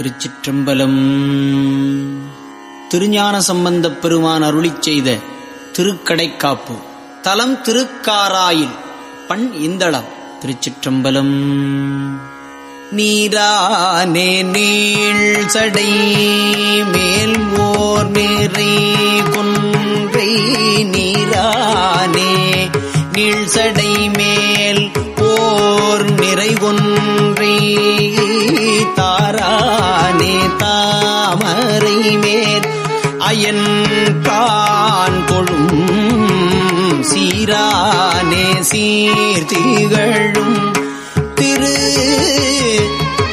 திருச்சிற்றம்பலம். திருஞான சம்பந்தப் பெருமான் அருளி செய்த திருக்கடைக்காப்பு. தலம் திருக்காராயில் பண் இந்தளம் திருச்சிற்றம்பலம். நீரானே நீள் சடை மேல் ஓர் நிறை கொன்றை நீரானே நீள் சடை மேல் ஓர் நிறை கொன்றை. அயன் கான் கொழும் சீரானே சீர்த்திகழும் திரு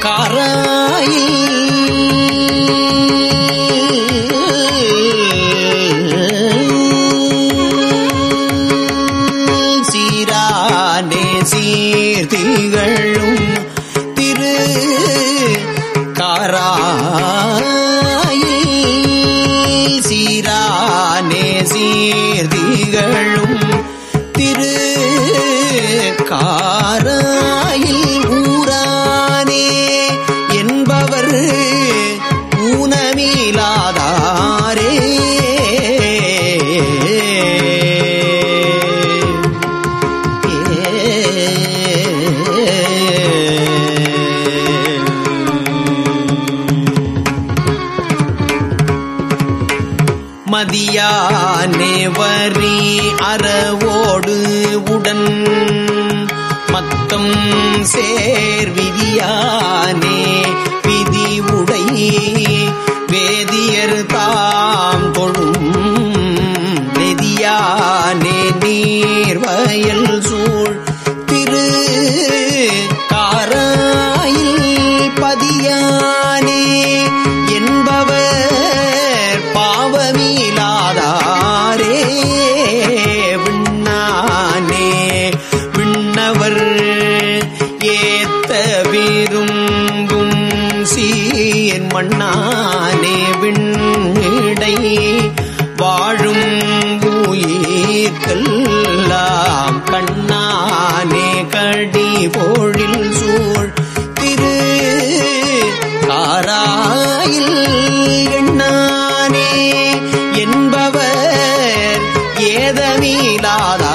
காராயில் மதியானே அறவோடு உடன் மத்தம் சேர்விதியா போழில் சூழ் திரு காராயில் எண்ணானே என்பவர் ஏதமீலாதாரே.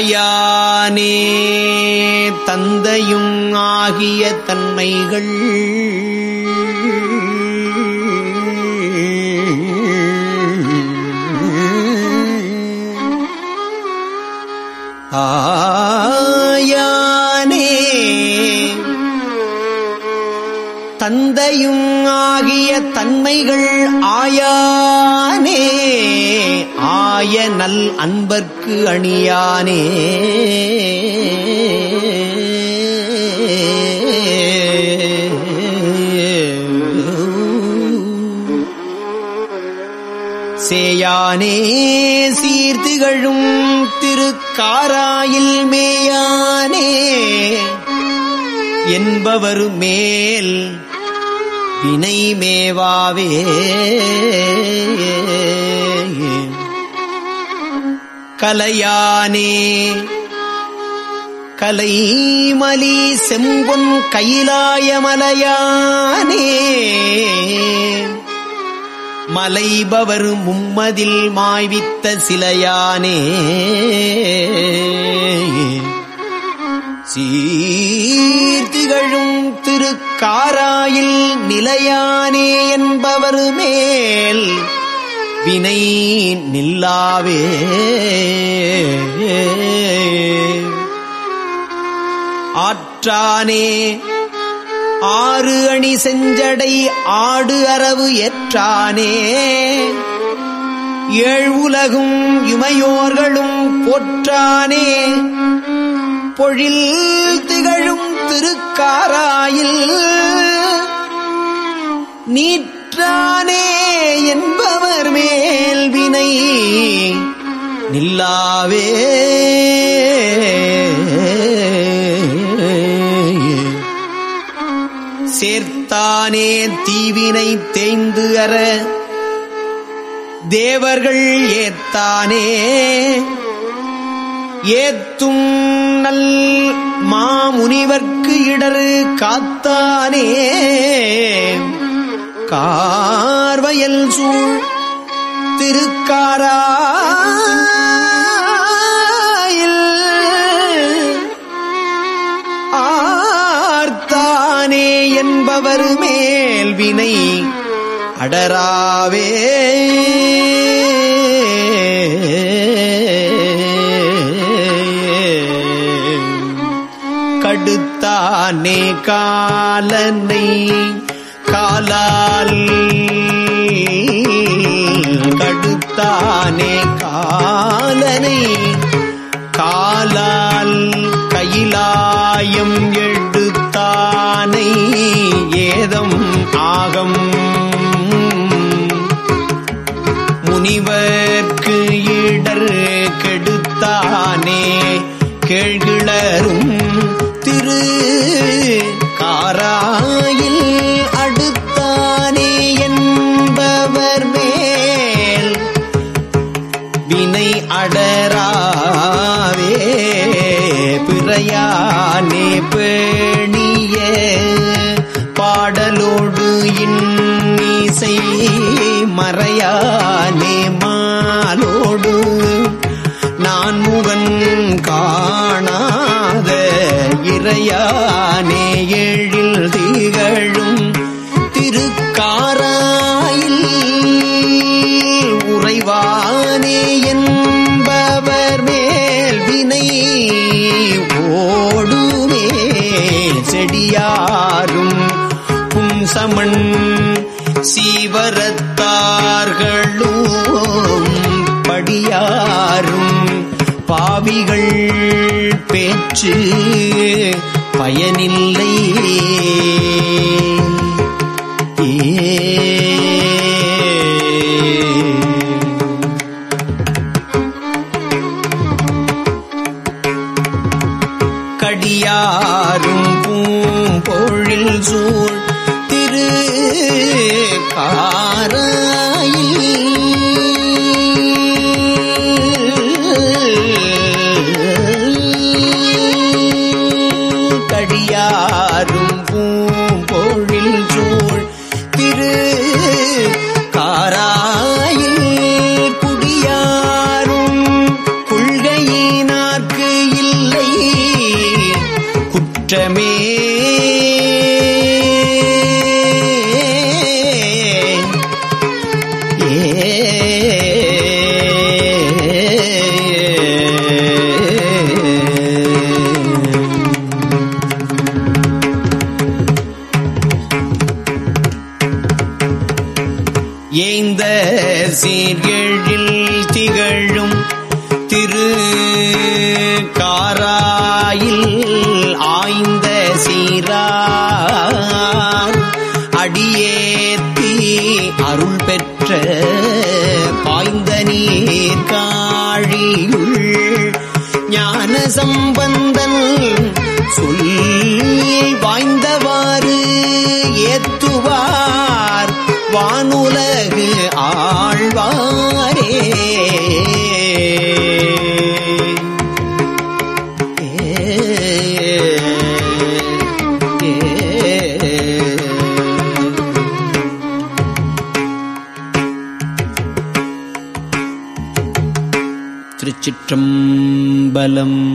தாயானே தந்தையும் ஆகிய தன்மைகள். ஆயானே தந்தையும் ஆகிய தன்மைகள் ஆயானே. ஆய நல் அன்பர்க்கு அணியானே. சேயானே சீர்த்திகழும் திருக்காராயில் மேயானே. என்பவர் மேல் வினை மேவாவே. கலையானே. கலைமலி செம்பொன் கைலாயமலையானே மலைபவர் மும்மதில் மாய்வித்த சிலையானே. சீர்த்திகழும் திருக்காராயில் நிலையானே என்பவர் மேல் வினை நில்லாவே. ஆற்றானே ஆறு அணி செஞ்சடை ஆடு அரவு ஏற்றானே. ஏழ் உலகும் இமையோர்களும் போற்றானே. பொழில் திகழும் திருக்காராயில். நீற்றானே என்பவர் மேல் வினை நில்லாவே. சேர்த்தானே தீவினை தேய்ந்து அற. தேவர்கள் ஏத்தானே. ஏத்தும் நல் மாமுனிவர்க்கு இடரு காத்தானே. கார்வயல் சூழ் திருக்காராயில் ஆர்த்தானே என்பவர் மேல் வினை அடராவே. கடுத்தானே காலனை காலால் கடுத்தானே காலனை. காலால் கையிலாயம் எடுத்தானை ஏதம் ஆகம் வினை அடராவே பிறையானே பேணிய பாடலோடு இன்னிசை மறையா. சமண் சீவரத்தார்களும் படியாரும் பாவிகள் பேச்சு பயனில்லை. கடியாரும் பூம்பொழில் சூ கடியாரும் பூம்பொழில் சூழ் திரு ஞான சம்பந்தன் சொல்லி வாய்ந்தவாறு ஏத்துவார் வானுலகு ஆழ்வாரே. திருச்சிற்றம்பலம்